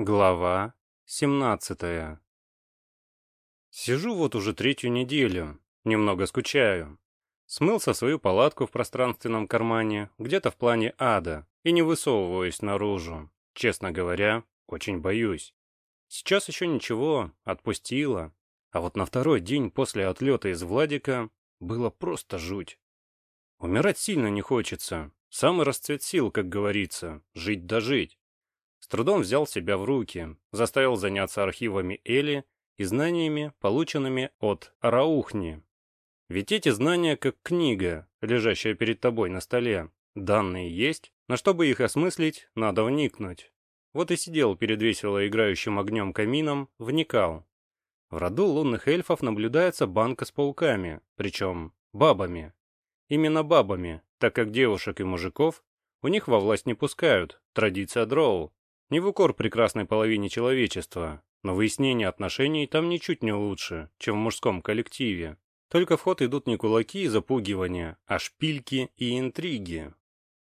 Глава 17 Сижу вот уже третью неделю, немного скучаю. Смылся свою палатку в пространственном кармане, где-то в плане ада, и не высовываюсь наружу. Честно говоря, очень боюсь. Сейчас еще ничего, отпустила. А вот на второй день после отлета из Владика было просто жуть. Умирать сильно не хочется. Самый расцвет сил, как говорится, жить да жить. С трудом взял себя в руки, заставил заняться архивами Эли и знаниями, полученными от Раухни. Ведь эти знания как книга, лежащая перед тобой на столе. Данные есть, но чтобы их осмыслить, надо вникнуть. Вот и сидел перед весело играющим огнем камином, вникал. В роду лунных эльфов наблюдается банка с пауками, причем бабами. Именно бабами, так как девушек и мужиков у них во власть не пускают, традиция дроу. Не в укор прекрасной половине человечества, но выяснение отношений там ничуть не лучше, чем в мужском коллективе. Только в ход идут не кулаки и запугивания, а шпильки и интриги.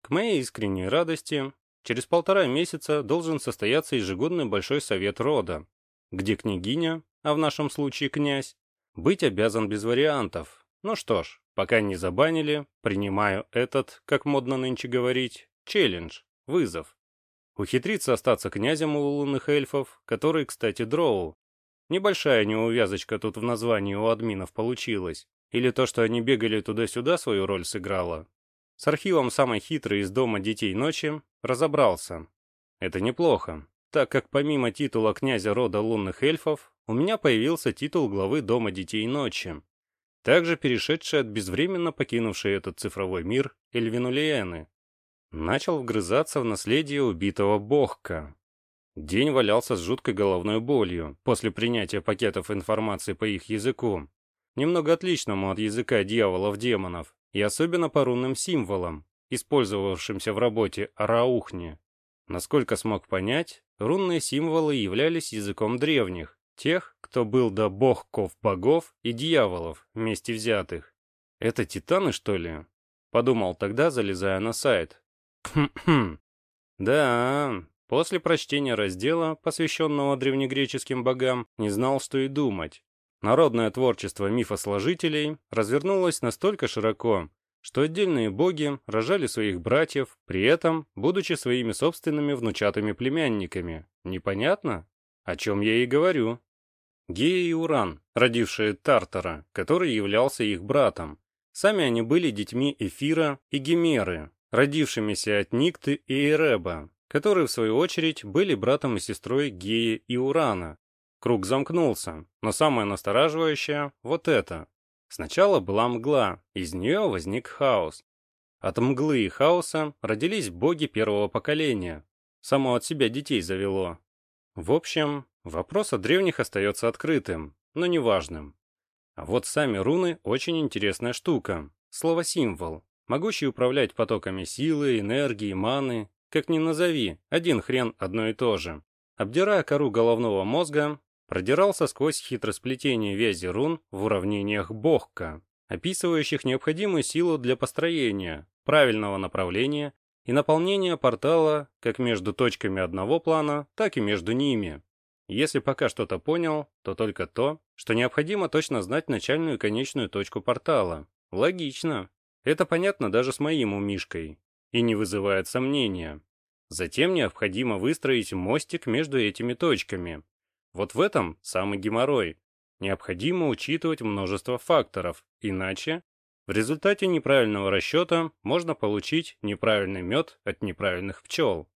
К моей искренней радости, через полтора месяца должен состояться ежегодный большой совет рода, где княгиня, а в нашем случае князь, быть обязан без вариантов. Ну что ж, пока не забанили, принимаю этот, как модно нынче говорить, челлендж, вызов. Ухитриться остаться князем у лунных эльфов, который, кстати, дроу. Небольшая неувязочка тут в названии у админов получилась. Или то, что они бегали туда-сюда, свою роль сыграло. С архивом самой хитрой из дома детей ночи разобрался. Это неплохо, так как помимо титула князя рода лунных эльфов, у меня появился титул главы дома детей ночи. Также перешедший от безвременно покинувшей этот цифровой мир Эльвинулиены начал вгрызаться в наследие убитого Богка. День валялся с жуткой головной болью после принятия пакетов информации по их языку, немного отличному от языка дьяволов-демонов, и особенно по рунным символам, использовавшимся в работе Араухни. Насколько смог понять, рунные символы являлись языком древних, тех, кто был до богков-богов и дьяволов вместе взятых. Это титаны, что ли? Подумал тогда, залезая на сайт. Да, после прочтения раздела, посвященного древнегреческим богам, не знал, что и думать. Народное творчество мифосложителей развернулось настолько широко, что отдельные боги рожали своих братьев, при этом, будучи своими собственными внучатыми племянниками. Непонятно? О чем я и говорю. Гея и Уран, родившие Тартара, который являлся их братом. Сами они были детьми Эфира и Гемеры, родившимися от Никты и Эреба, которые, в свою очередь, были братом и сестрой Геи и Урана. Круг замкнулся, но самое настораживающее — вот это. Сначала была мгла, из нее возник хаос. От мглы и хаоса родились боги первого поколения. Само от себя детей завело. В общем, вопрос о древних остается открытым, но неважным. А вот сами руны очень интересная штука. Слово «символ» могущий управлять потоками силы, энергии, маны, как ни назови, один хрен одно и то же. Обдирая кору головного мозга, продирался сквозь хитросплетение вязи рун в уравнениях Богка, описывающих необходимую силу для построения, правильного направления и наполнения портала как между точками одного плана, так и между ними. Если пока что-то понял, то только то, что необходимо точно знать начальную и конечную точку портала. Логично. Это понятно даже с моим умишкой и не вызывает сомнения. Затем необходимо выстроить мостик между этими точками. Вот в этом самый геморрой. Необходимо учитывать множество факторов, иначе в результате неправильного расчета можно получить неправильный мед от неправильных пчел.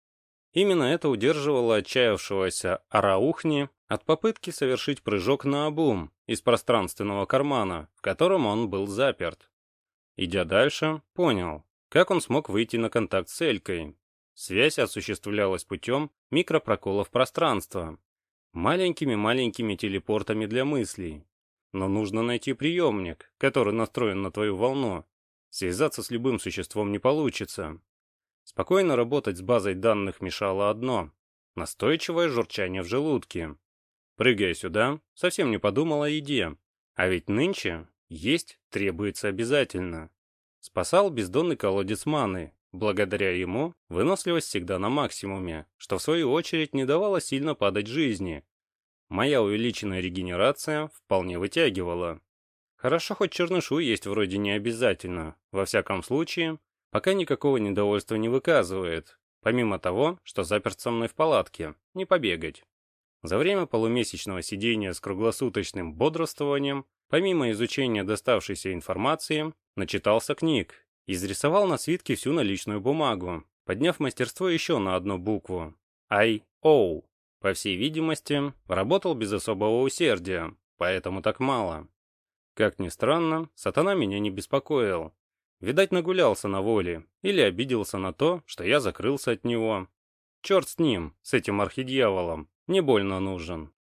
Именно это удерживало отчаявшегося Араухни от попытки совершить прыжок на обум из пространственного кармана, в котором он был заперт. Идя дальше, понял, как он смог выйти на контакт с Элькой. Связь осуществлялась путем микропроколов пространства, маленькими-маленькими телепортами для мыслей. Но нужно найти приемник, который настроен на твою волну. Связаться с любым существом не получится. Спокойно работать с базой данных мешало одно — настойчивое журчание в желудке. Прыгая сюда, совсем не подумал о еде. А ведь нынче есть требуется обязательно. Спасал бездонный колодец маны, благодаря ему выносливость всегда на максимуме, что в свою очередь не давало сильно падать жизни. Моя увеличенная регенерация вполне вытягивала. Хорошо, хоть чернышу есть вроде не обязательно, во всяком случае, пока никакого недовольства не выказывает, помимо того, что заперт со мной в палатке, не побегать. За время полумесячного сидения с круглосуточным бодрствованием, помимо изучения доставшейся информации, начитался книг, изрисовал на свитке всю наличную бумагу, подняв мастерство еще на одну букву. I-O. По всей видимости, работал без особого усердия, поэтому так мало. Как ни странно, сатана меня не беспокоил. Видать, нагулялся на воле или обиделся на то, что я закрылся от него. Черт с ним, с этим архидьяволом, не больно нужен.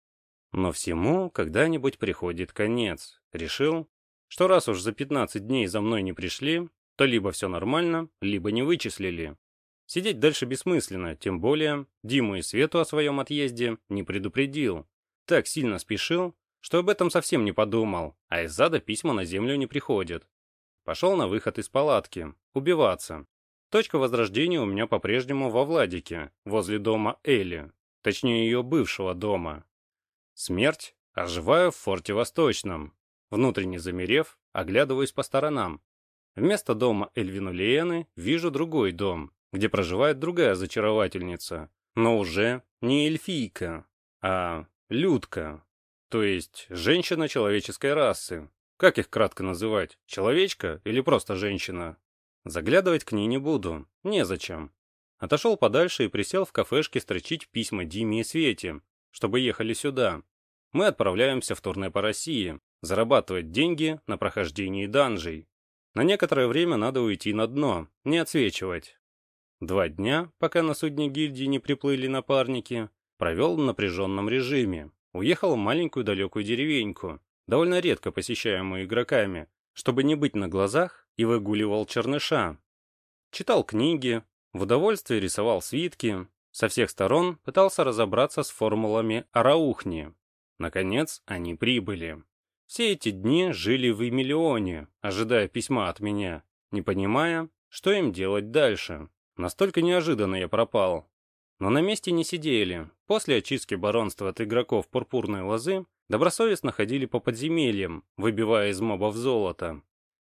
Но всему когда-нибудь приходит конец. Решил, что раз уж за 15 дней за мной не пришли, то либо все нормально, либо не вычислили. Сидеть дальше бессмысленно, тем более Диму и Свету о своем отъезде не предупредил. Так сильно спешил, что об этом совсем не подумал, а из зада письма на землю не приходят. Пошел на выход из палатки, убиваться. Точка возрождения у меня по-прежнему во Владике, возле дома Эли, точнее ее бывшего дома. Смерть оживаю в форте Восточном. Внутренне замерев, оглядываюсь по сторонам. Вместо дома Эльвинулиены вижу другой дом, где проживает другая зачаровательница, но уже не эльфийка, а людка, то есть женщина человеческой расы. Как их кратко называть, человечка или просто женщина? Заглядывать к ней не буду, незачем. Отошел подальше и присел в кафешке строчить письма Диме и Свете, чтобы ехали сюда. Мы отправляемся в турне по России, зарабатывать деньги на прохождении данжей. На некоторое время надо уйти на дно, не отсвечивать. Два дня, пока на судне гильдии не приплыли напарники, провел в напряженном режиме. Уехал в маленькую далекую деревеньку, довольно редко посещаемую игроками, чтобы не быть на глазах, и выгуливал черныша. Читал книги, в удовольствие рисовал свитки, со всех сторон пытался разобраться с формулами Араухни. Наконец, они прибыли. Все эти дни жили в Эмилионе, ожидая письма от меня, не понимая, что им делать дальше. Настолько неожиданно я пропал. Но на месте не сидели. После очистки баронства от игроков пурпурной лозы добросовестно ходили по подземельям, выбивая из мобов золото.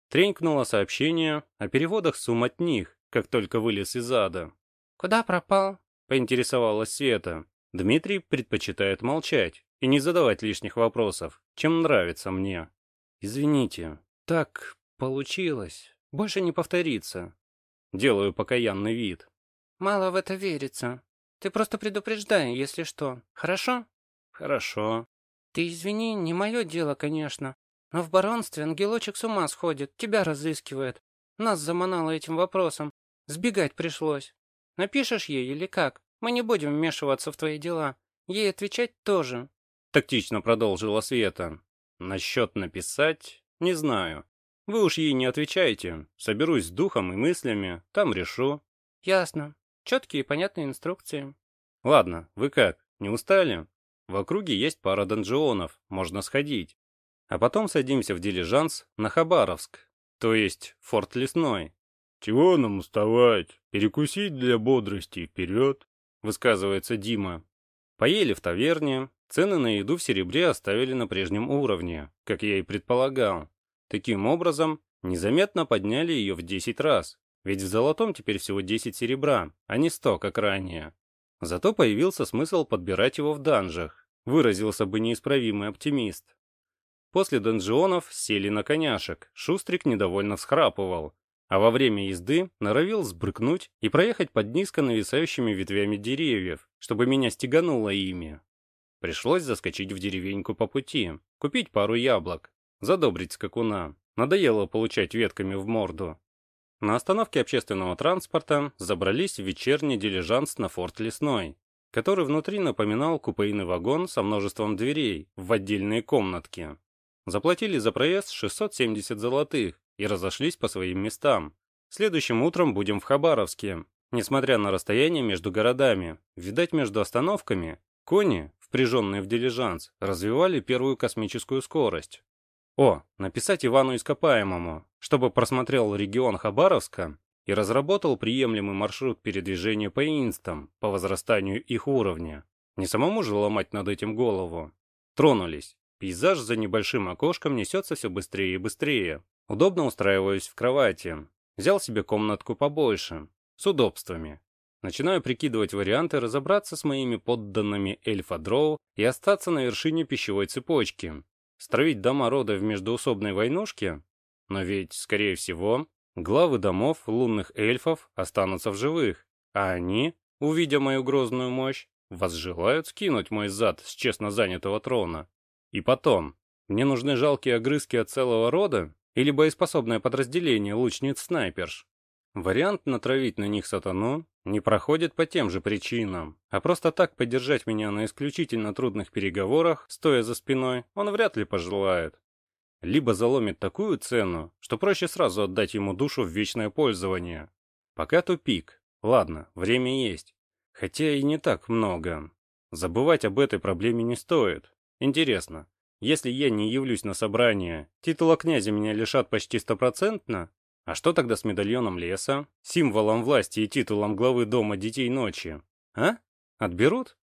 Тренькнуло сообщение о переводах сумм от них, как только вылез из ада. «Куда пропал?» — поинтересовалась Света. Дмитрий предпочитает молчать и не задавать лишних вопросов, чем нравится мне. «Извините, так получилось. Больше не повторится». Делаю покаянный вид. «Мало в это верится. Ты просто предупреждай, если что. Хорошо?» «Хорошо». «Ты извини, не мое дело, конечно. Но в баронстве ангелочек с ума сходит, тебя разыскивает. Нас заманало этим вопросом. Сбегать пришлось. Напишешь ей или как? Мы не будем вмешиваться в твои дела. Ей отвечать тоже. Тактично продолжила Света. Насчет написать, не знаю. Вы уж ей не отвечайте. Соберусь с духом и мыслями, там решу. Ясно. Четкие и понятные инструкции. Ладно, вы как, не устали? В округе есть пара донжионов, можно сходить. А потом садимся в дилижанс на Хабаровск, то есть форт Лесной. «Чего нам уставать? Перекусить для бодрости вперед!» высказывается Дима. Поели в таверне, цены на еду в серебре оставили на прежнем уровне, как я и предполагал. Таким образом, незаметно подняли ее в 10 раз, ведь в золотом теперь всего 10 серебра, а не 100, как ранее. Зато появился смысл подбирать его в данжах, выразился бы неисправимый оптимист. После донжионов сели на коняшек, Шустрик недовольно всхрапывал, а во время езды норовил сбрыкнуть и проехать под низко нависающими ветвями деревьев, чтобы меня стегануло ими. Пришлось заскочить в деревеньку по пути, купить пару яблок, задобрить скакуна. Надоело получать ветками в морду. На остановке общественного транспорта забрались в вечерний дилижанс на форт Лесной, который внутри напоминал купейный вагон со множеством дверей в отдельные комнатки. Заплатили за проезд 670 золотых и разошлись по своим местам. Следующим утром будем в Хабаровске. Несмотря на расстояние между городами, видать между остановками, кони, впряженные в дилижанс, развивали первую космическую скорость. О, написать Ивану Ископаемому, чтобы просмотрел регион Хабаровска и разработал приемлемый маршрут передвижения по инстам по возрастанию их уровня. Не самому же ломать над этим голову. Тронулись. Пейзаж за небольшим окошком несется все быстрее и быстрее. Удобно устраиваюсь в кровати. Взял себе комнатку побольше, с удобствами. Начинаю прикидывать варианты разобраться с моими подданными эльфа-дроу и остаться на вершине пищевой цепочки. Строить дома рода в междуусобной войнушке? Но ведь, скорее всего, главы домов лунных эльфов останутся в живых, а они, увидя мою грозную мощь, возжелают скинуть мой зад с честно занятого трона. И потом, мне нужны жалкие огрызки от целого рода или боеспособное подразделение лучниц-снайперш? Вариант натравить на них сатану не проходит по тем же причинам, а просто так поддержать меня на исключительно трудных переговорах, стоя за спиной, он вряд ли пожелает. Либо заломит такую цену, что проще сразу отдать ему душу в вечное пользование. Пока тупик. Ладно, время есть. Хотя и не так много. Забывать об этой проблеме не стоит. Интересно, если я не явлюсь на собрание, титула князя меня лишат почти стопроцентно? А что тогда с медальоном леса, символом власти и титулом главы дома детей ночи? А? Отберут?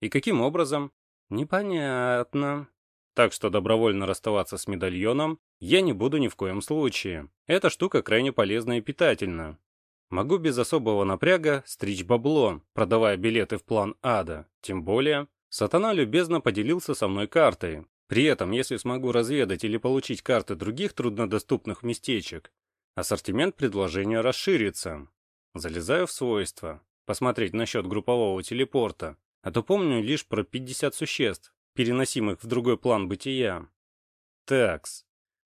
И каким образом? Непонятно. Так что добровольно расставаться с медальоном я не буду ни в коем случае. Эта штука крайне полезна и питательна. Могу без особого напряга стричь бабло, продавая билеты в план ада. Тем более, сатана любезно поделился со мной картой. При этом, если смогу разведать или получить карты других труднодоступных местечек, ассортимент предложения расширится. Залезаю в свойства, посмотреть насчет группового телепорта, а то помню лишь про 50 существ, переносимых в другой план бытия. Такс.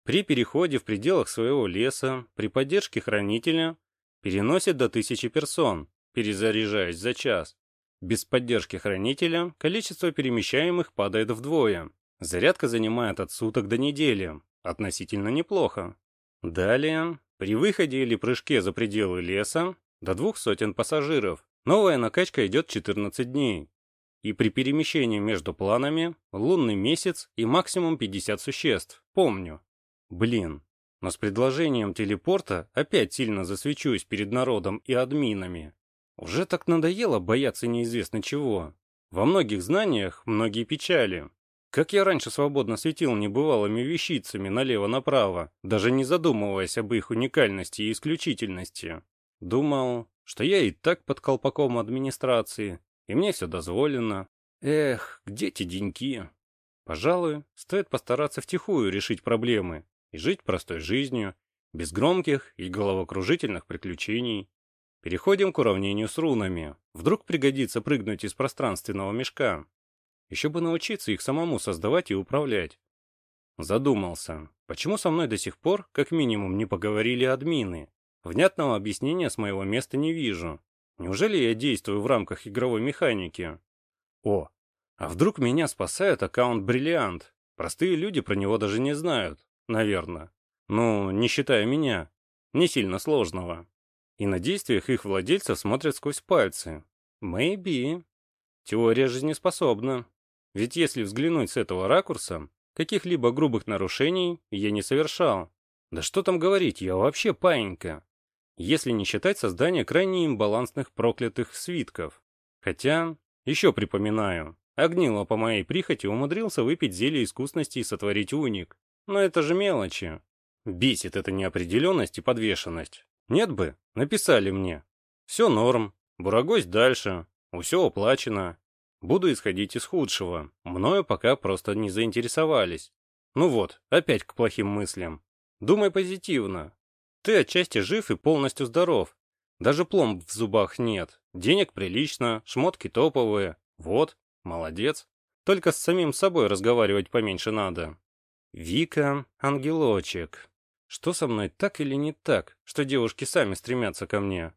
При переходе в пределах своего леса, при поддержке хранителя, переносит до тысячи персон, перезаряжаясь за час. Без поддержки хранителя количество перемещаемых падает вдвое. Зарядка занимает от суток до недели. Относительно неплохо. Далее, при выходе или прыжке за пределы леса, до двух сотен пассажиров. Новая накачка идет 14 дней. И при перемещении между планами, лунный месяц и максимум 50 существ. Помню. Блин, но с предложением телепорта опять сильно засвечусь перед народом и админами. Уже так надоело бояться неизвестно чего. Во многих знаниях многие печали. Как я раньше свободно светил небывалыми вещицами налево-направо, даже не задумываясь об их уникальности и исключительности. Думал, что я и так под колпаком администрации, и мне все дозволено. Эх, где те деньки? Пожалуй, стоит постараться втихую решить проблемы, и жить простой жизнью, без громких и головокружительных приключений. Переходим к уравнению с рунами. Вдруг пригодится прыгнуть из пространственного мешка. Еще бы научиться их самому создавать и управлять. Задумался, почему со мной до сих пор, как минимум, не поговорили админы? Внятного объяснения с моего места не вижу. Неужели я действую в рамках игровой механики? О, а вдруг меня спасает аккаунт Бриллиант? Простые люди про него даже не знают наверное. Ну, не считая меня. Не сильно сложного. И на действиях их владельцев смотрят сквозь пальцы. Maybe. Теория жизнеспособна. Ведь если взглянуть с этого ракурса, каких-либо грубых нарушений я не совершал. Да что там говорить, я вообще паинька. Если не считать создание крайне имбалансных проклятых свитков. Хотя, еще припоминаю, Огнило по моей прихоти умудрился выпить зелье искусности и сотворить уник. Но это же мелочи. Бесит эта неопределенность и подвешенность. Нет бы, написали мне. Все норм, бурагось дальше, все оплачено. Буду исходить из худшего. Мною пока просто не заинтересовались. Ну вот, опять к плохим мыслям. Думай позитивно. Ты отчасти жив и полностью здоров. Даже пломб в зубах нет. Денег прилично, шмотки топовые. Вот, молодец. Только с самим собой разговаривать поменьше надо. Вика, ангелочек. Что со мной так или не так, что девушки сами стремятся ко мне?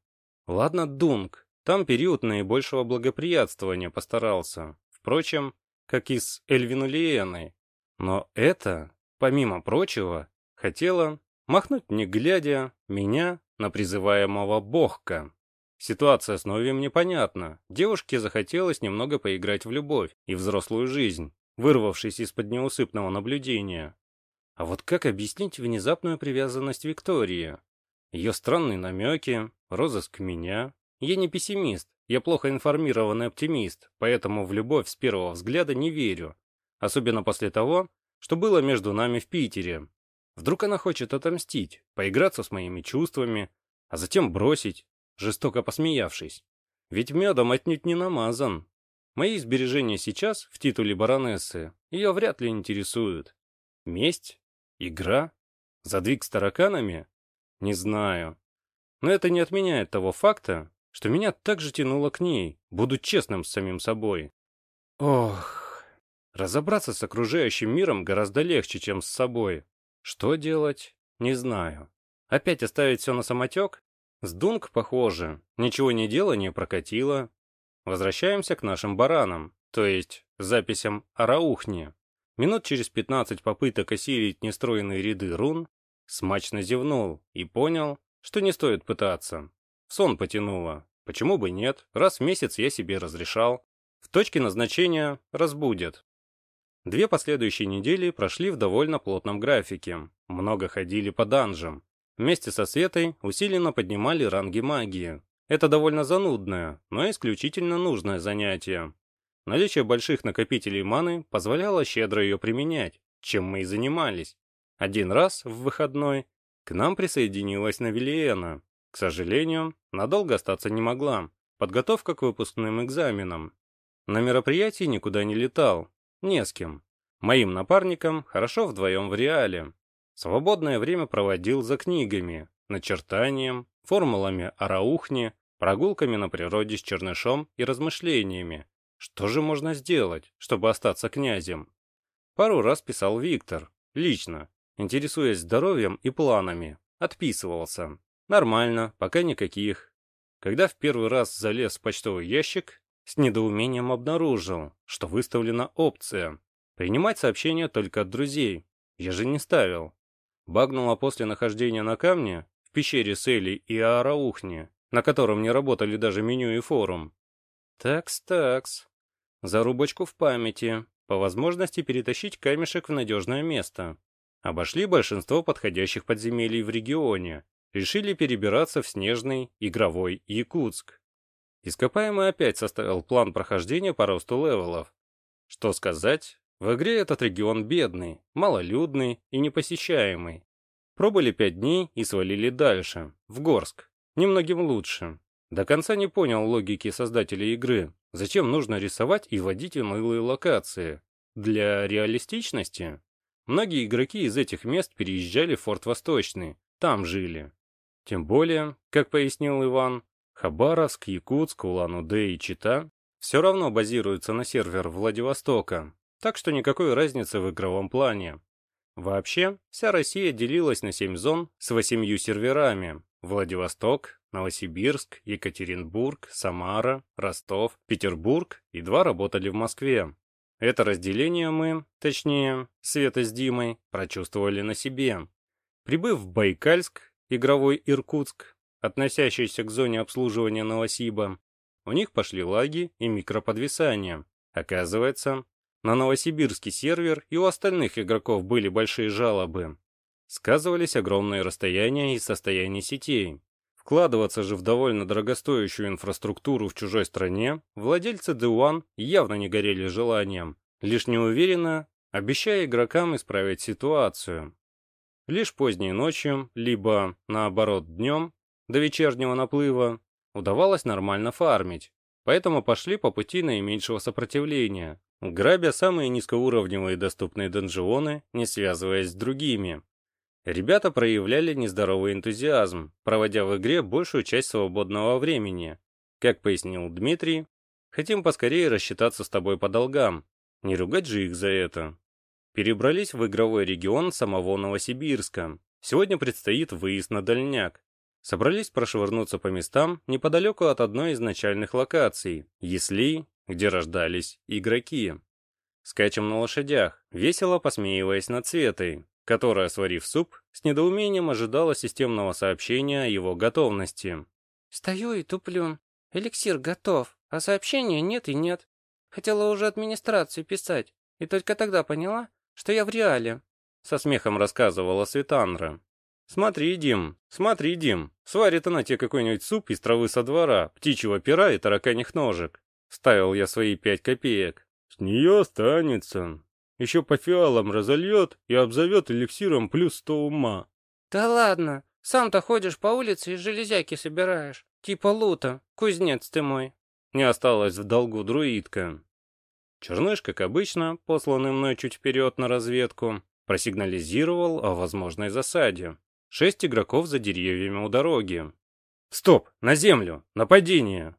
Ладно, Дунк, там период наибольшего благоприятствования постарался. Впрочем, как и с Эльвинулиеной. Но это, помимо прочего, хотела махнуть не глядя меня на призываемого богка. Ситуация с Новием непонятна. Девушке захотелось немного поиграть в любовь и взрослую жизнь вырвавшись из-под неусыпного наблюдения. А вот как объяснить внезапную привязанность Виктории? Ее странные намеки, розыск меня. Я не пессимист, я плохо информированный оптимист, поэтому в любовь с первого взгляда не верю. Особенно после того, что было между нами в Питере. Вдруг она хочет отомстить, поиграться с моими чувствами, а затем бросить, жестоко посмеявшись. Ведь медом отнюдь не намазан. Мои сбережения сейчас в титуле баронессы ее вряд ли интересуют. Месть? Игра? Задвиг с тараканами? Не знаю. Но это не отменяет того факта, что меня так же тянуло к ней, буду честным с самим собой. Ох, разобраться с окружающим миром гораздо легче, чем с собой. Что делать? Не знаю. Опять оставить все на самотек? С Дунк похоже, ничего не делание прокатило. Возвращаемся к нашим баранам, то есть записям о Раухне. Минут через пятнадцать попыток осилить нестроенные ряды рун, смачно зевнул и понял, что не стоит пытаться. Сон потянуло. Почему бы нет? Раз в месяц я себе разрешал. В точке назначения разбудят. Две последующие недели прошли в довольно плотном графике. Много ходили по данжам. Вместе со Светой усиленно поднимали ранги магии. Это довольно занудное, но исключительно нужное занятие. Наличие больших накопителей маны позволяло щедро ее применять, чем мы и занимались. Один раз, в выходной, к нам присоединилась Навилиена. К сожалению, надолго остаться не могла. Подготовка к выпускным экзаменам. На мероприятии никуда не летал. Не с кем. Моим напарником хорошо вдвоем в реале. Свободное время проводил за книгами, начертанием, формулами о раухне, прогулками на природе с чернышом и размышлениями. Что же можно сделать, чтобы остаться князем? Пару раз писал Виктор, лично, интересуясь здоровьем и планами. Отписывался. Нормально, пока никаких. Когда в первый раз залез в почтовый ящик, с недоумением обнаружил, что выставлена опция «Принимать сообщения только от друзей». Я же не ставил. Багнула после нахождения на камне в пещере Сели и Аараухни, на котором не работали даже меню и форум. Такс-такс. Зарубочку в памяти. По возможности перетащить камешек в надежное место. Обошли большинство подходящих подземелий в регионе. Решили перебираться в снежный, игровой Якутск. Ископаемый опять составил план прохождения по росту левелов. Что сказать, в игре этот регион бедный, малолюдный и непосещаемый. Пробыли пять дней и свалили дальше, в Горск. Немногим лучше. До конца не понял логики создателей игры. Зачем нужно рисовать и вводить унылые локации? Для реалистичности? Многие игроки из этих мест переезжали в Форт Восточный, там жили. Тем более, как пояснил Иван, Хабаровск, Якутск, Улан-Удэ и Чита все равно базируются на сервер Владивостока, так что никакой разницы в игровом плане. Вообще, вся Россия делилась на семь зон с восемью серверами. Владивосток, Новосибирск, Екатеринбург, Самара, Ростов, Петербург и два работали в Москве. Это разделение мы, точнее, Света с Димой, прочувствовали на себе. Прибыв в Байкальск, игровой Иркутск, относящийся к зоне обслуживания Новосиба, у них пошли лаги и микроподвисания. Оказывается, на новосибирский сервер и у остальных игроков были большие жалобы. Сказывались огромные расстояния и состояние сетей. Вкладываться же в довольно дорогостоящую инфраструктуру в чужой стране владельцы D1 явно не горели желанием, лишь неуверенно, обещая игрокам исправить ситуацию. Лишь поздней ночью, либо, наоборот, днем, до вечернего наплыва, удавалось нормально фармить, поэтому пошли по пути наименьшего сопротивления, грабя самые низкоуровневые доступные донжионы, не связываясь с другими. Ребята проявляли нездоровый энтузиазм, проводя в игре большую часть свободного времени. Как пояснил Дмитрий, хотим поскорее рассчитаться с тобой по долгам, не ругать же их за это. Перебрались в игровой регион самого Новосибирска. Сегодня предстоит выезд на дальняк. Собрались прошвырнуться по местам неподалеку от одной из начальных локаций, Ясли где рождались игроки. Скачем на лошадях, весело посмеиваясь над Светой, которая, сварив суп, с недоумением ожидала системного сообщения о его готовности. «Стою и туплю. Эликсир готов, а сообщения нет и нет. Хотела уже администрацию писать, и только тогда поняла, что я в реале», — со смехом рассказывала Светандра. Смотри, Дим, смотри, Дим, сварит она тебе какой-нибудь суп из травы со двора, птичьего пера и тараканьих ножек. Ставил я свои пять копеек. С нее останется. Еще по фиалам разольет и обзовет эликсиром плюс сто ума. Да ладно, сам-то ходишь по улице и железяки собираешь. Типа лута, кузнец ты мой. Не осталось в долгу друидка. Черныш, как обычно, посланный мной чуть вперед на разведку, просигнализировал о возможной засаде. Шесть игроков за деревьями у дороги. «Стоп! На землю! Нападение!»